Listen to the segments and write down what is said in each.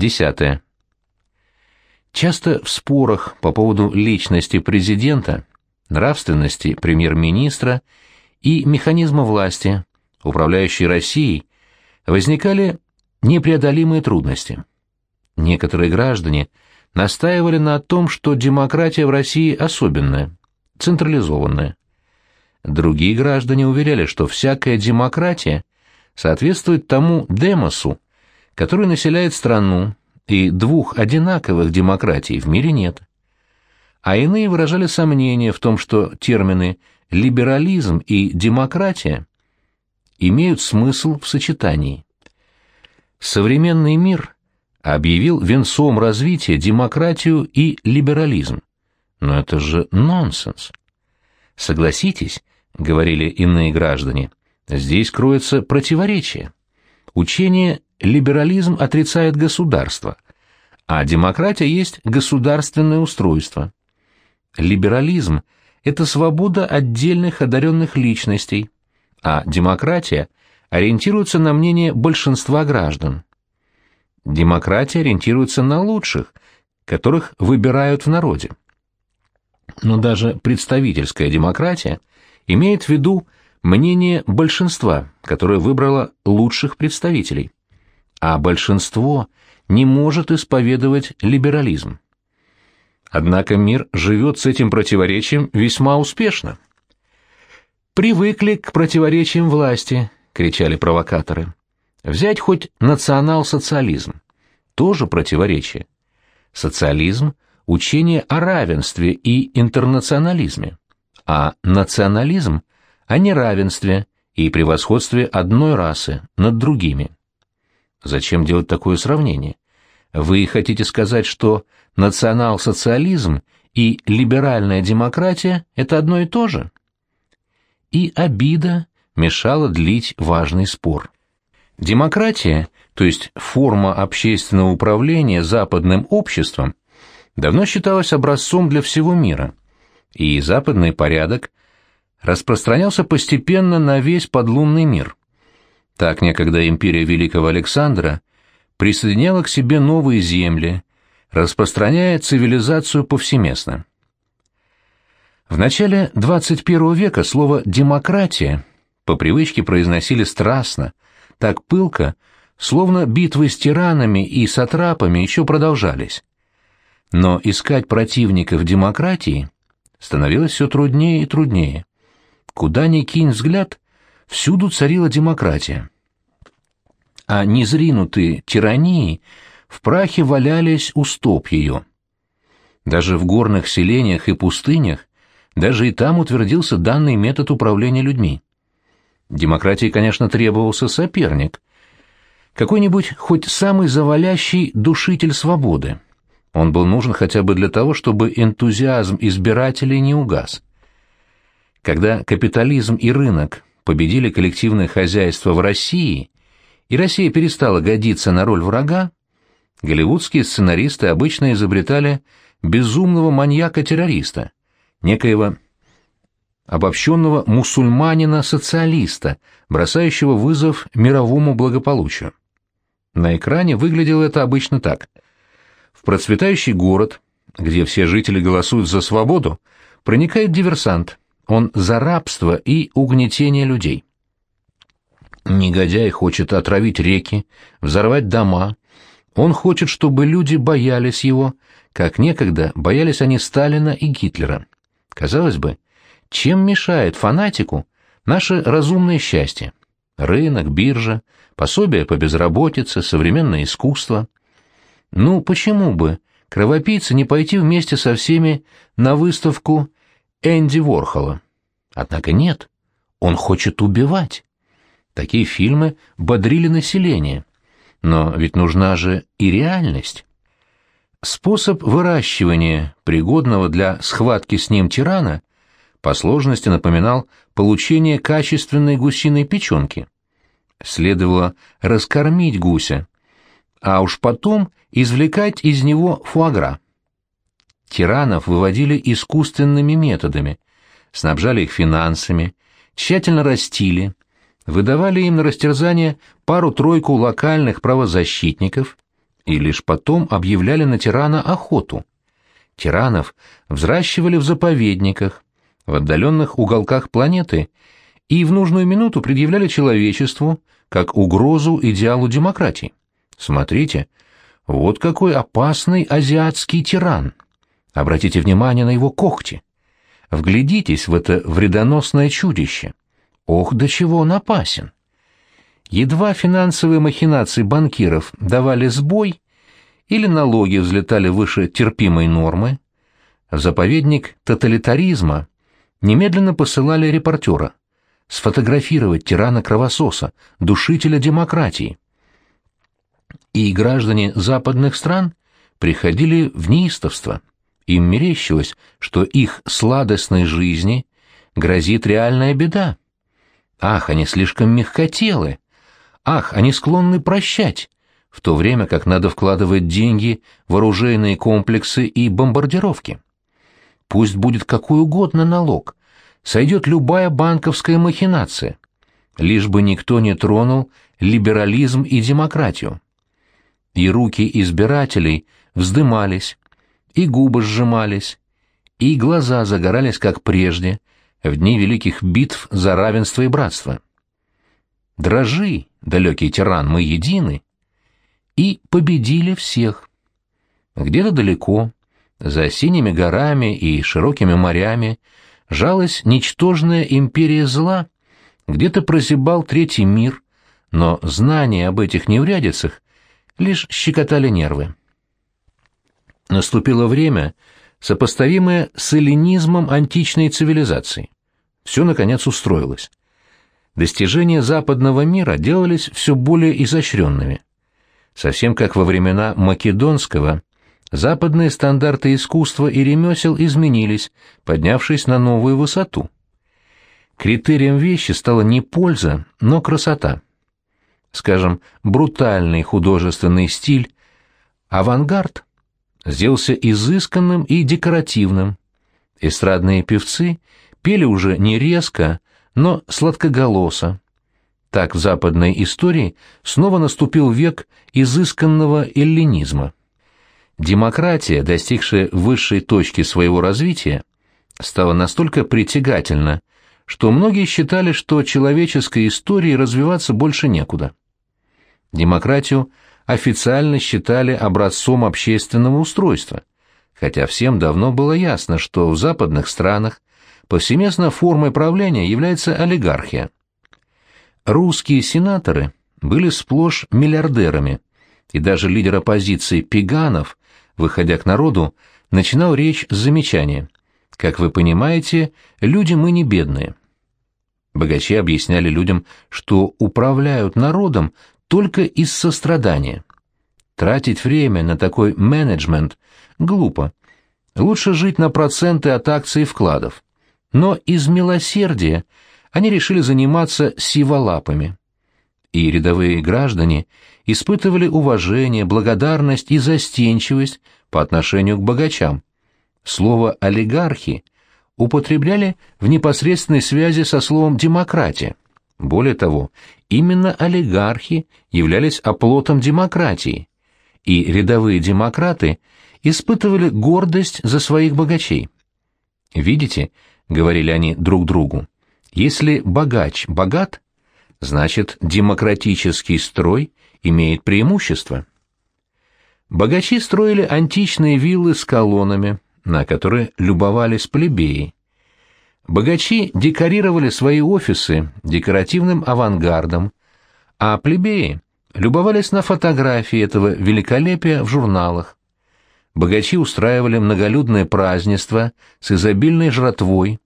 Десятое. Часто в спорах по поводу личности президента, нравственности премьер-министра и механизма власти, управляющей Россией, возникали непреодолимые трудности. Некоторые граждане настаивали на том, что демократия в России особенная, централизованная. Другие граждане уверяли, что всякая демократия соответствует тому демосу, который населяет страну, и двух одинаковых демократий в мире нет. А иные выражали сомнение в том, что термины «либерализм» и «демократия» имеют смысл в сочетании. Современный мир объявил венцом развития демократию и либерализм. Но это же нонсенс. Согласитесь, говорили иные граждане, здесь кроется противоречие. Учение либерализм отрицает государство, а демократия есть государственное устройство. Либерализм – это свобода отдельных одаренных личностей, а демократия ориентируется на мнение большинства граждан. Демократия ориентируется на лучших, которых выбирают в народе. Но даже представительская демократия имеет в виду мнение большинства, которое выбрало лучших представителей. А большинство не может исповедовать либерализм. Однако мир живет с этим противоречием весьма успешно. «Привыкли к противоречиям власти», — кричали провокаторы. «Взять хоть национал-социализм. Тоже противоречие. Социализм — учение о равенстве и интернационализме, а национализм — о неравенстве и превосходстве одной расы над другими. Зачем делать такое сравнение? Вы хотите сказать, что национал-социализм и либеральная демократия – это одно и то же? И обида мешала длить важный спор. Демократия, то есть форма общественного управления западным обществом, давно считалась образцом для всего мира, и западный порядок распространялся постепенно на весь подлунный мир. Так некогда империя Великого Александра присоединяла к себе новые земли, распространяя цивилизацию повсеместно. В начале 21 века слово «демократия» по привычке произносили страстно, так пылко, словно битвы с тиранами и сатрапами еще продолжались. Но искать противников демократии становилось все труднее и труднее. Куда ни кинь взгляд, всюду царила демократия. А незринутые тирании в прахе валялись у стоп ее. Даже в горных селениях и пустынях, даже и там утвердился данный метод управления людьми. Демократии, конечно, требовался соперник. Какой-нибудь хоть самый завалящий душитель свободы. Он был нужен хотя бы для того, чтобы энтузиазм избирателей не угас. Когда капитализм и рынок победили коллективное хозяйство в России, и Россия перестала годиться на роль врага, голливудские сценаристы обычно изобретали безумного маньяка-террориста, некоего обобщенного мусульманина-социалиста, бросающего вызов мировому благополучию. На экране выглядело это обычно так. В процветающий город, где все жители голосуют за свободу, проникает диверсант, он за рабство и угнетение людей. Негодяй хочет отравить реки, взорвать дома. Он хочет, чтобы люди боялись его, как некогда боялись они Сталина и Гитлера. Казалось бы, чем мешает фанатику наше разумное счастье? Рынок, биржа, пособие по безработице, современное искусство. Ну, почему бы кровопийце не пойти вместе со всеми на выставку Энди Ворхола. Однако нет, он хочет убивать. Такие фильмы бодрили население. Но ведь нужна же и реальность. Способ выращивания пригодного для схватки с ним тирана по сложности напоминал получение качественной гусиной печенки. Следовало раскормить гуся, а уж потом извлекать из него фуагра. Тиранов выводили искусственными методами, снабжали их финансами, тщательно растили, выдавали им на растерзание пару-тройку локальных правозащитников и лишь потом объявляли на тирана охоту. Тиранов взращивали в заповедниках, в отдаленных уголках планеты и в нужную минуту предъявляли человечеству как угрозу идеалу демократии. Смотрите, вот какой опасный азиатский тиран. Обратите внимание на его когти. Вглядитесь в это вредоносное чудище. Ох, до чего он опасен! Едва финансовые махинации банкиров давали сбой или налоги взлетали выше терпимой нормы, заповедник тоталитаризма немедленно посылали репортера сфотографировать тирана-кровососа, душителя демократии. И граждане западных стран приходили в неистовство. Им мерещилось, что их сладостной жизни грозит реальная беда. Ах, они слишком мягкотелы. Ах, они склонны прощать, в то время как надо вкладывать деньги в оружейные комплексы и бомбардировки. Пусть будет какой угодно налог, сойдет любая банковская махинация, лишь бы никто не тронул либерализм и демократию. И руки избирателей вздымались, и губы сжимались, и глаза загорались, как прежде, в дни великих битв за равенство и братство. Дрожи, далекий тиран, мы едины, и победили всех. Где-то далеко, за синими горами и широкими морями, жалась ничтожная империя зла, где-то прозябал третий мир, но знания об этих неурядицах лишь щекотали нервы. Наступило время, сопоставимое с эллинизмом античной цивилизации. Все, наконец, устроилось. Достижения западного мира делались все более изощренными. Совсем как во времена Македонского западные стандарты искусства и ремесел изменились, поднявшись на новую высоту. Критерием вещи стала не польза, но красота. Скажем, брутальный художественный стиль, авангард сделался изысканным и декоративным. Эстрадные певцы пели уже не резко, но сладкоголосо. Так в западной истории снова наступил век изысканного эллинизма. Демократия, достигшая высшей точки своего развития, стала настолько притягательна, что многие считали, что человеческой истории развиваться больше некуда. Демократию официально считали образцом общественного устройства, хотя всем давно было ясно, что в западных странах повсеместно формой правления является олигархия. Русские сенаторы были сплошь миллиардерами, и даже лидер оппозиции Пиганов выходя к народу, начинал речь с замечания. «Как вы понимаете, люди мы не бедные». Богачи объясняли людям, что управляют народом только из сострадания. Тратить время на такой менеджмент глупо. Лучше жить на проценты от акций и вкладов. Но из милосердия они решили заниматься сиволапами. И рядовые граждане испытывали уважение, благодарность и застенчивость по отношению к богачам. Слово «олигархи» употребляли в непосредственной связи со словом «демократия». Более того, именно олигархи являлись оплотом демократии, и рядовые демократы испытывали гордость за своих богачей. «Видите», — говорили они друг другу, — «если богач богат, значит, демократический строй имеет преимущество. Богачи строили античные виллы с колоннами, на которые любовались плебеи. Богачи декорировали свои офисы декоративным авангардом, а плебеи любовались на фотографии этого великолепия в журналах. Богачи устраивали многолюдное празднество с изобильной жратвой,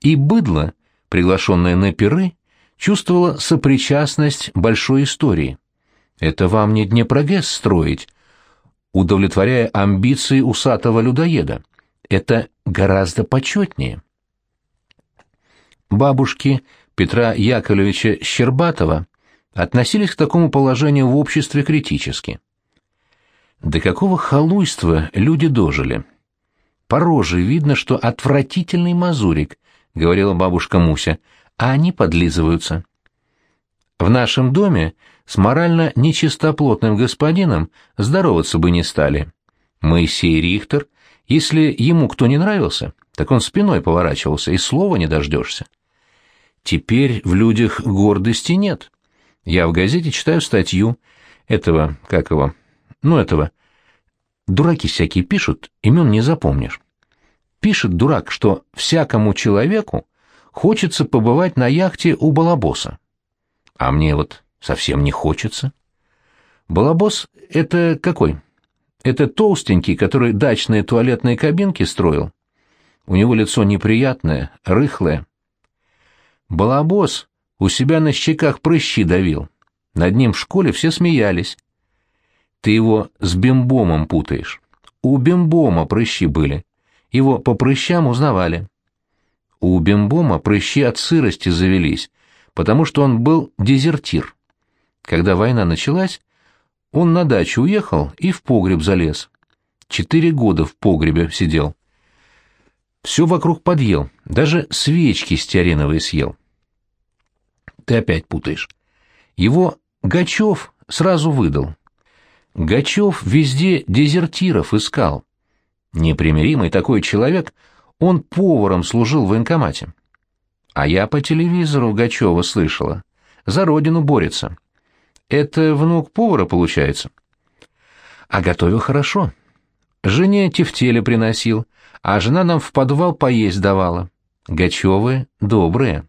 и быдло, приглашенное на пиры, чувствовало сопричастность большой истории. Это вам не Днепрогэс строить, удовлетворяя амбиции усатого людоеда. Это гораздо почетнее. Бабушки Петра Яковлевича Щербатова относились к такому положению в обществе критически. До какого халуйства люди дожили? По роже видно, что отвратительный мазурик, — говорила бабушка Муся, — а они подлизываются. В нашем доме с морально нечистоплотным господином здороваться бы не стали. Моисей Рихтер, если ему кто не нравился, так он спиной поворачивался, и слова не дождешься. Теперь в людях гордости нет. Я в газете читаю статью этого, как его, ну этого. Дураки всякие пишут, имен не запомнишь. Пишет дурак, что всякому человеку хочется побывать на яхте у балабоса. А мне вот совсем не хочется. Балабос — это какой? Это толстенький, который дачные туалетные кабинки строил. У него лицо неприятное, рыхлое, Балабос у себя на щеках прыщи давил. Над ним в школе все смеялись. Ты его с бимбомом путаешь. У бимбома прыщи были. Его по прыщам узнавали. У бимбома прыщи от сырости завелись, потому что он был дезертир. Когда война началась, он на дачу уехал и в погреб залез. Четыре года в погребе сидел. Все вокруг подъел, даже свечки стеариновые съел. Ты опять путаешь. Его Гачев сразу выдал. Гачев везде дезертиров искал. Непримиримый такой человек, он поваром служил в военкомате. А я по телевизору Гачева слышала. За родину борется. Это внук повара, получается? А готовил хорошо. Жене тефтели приносил, а жена нам в подвал поесть давала. Гачевы добрые.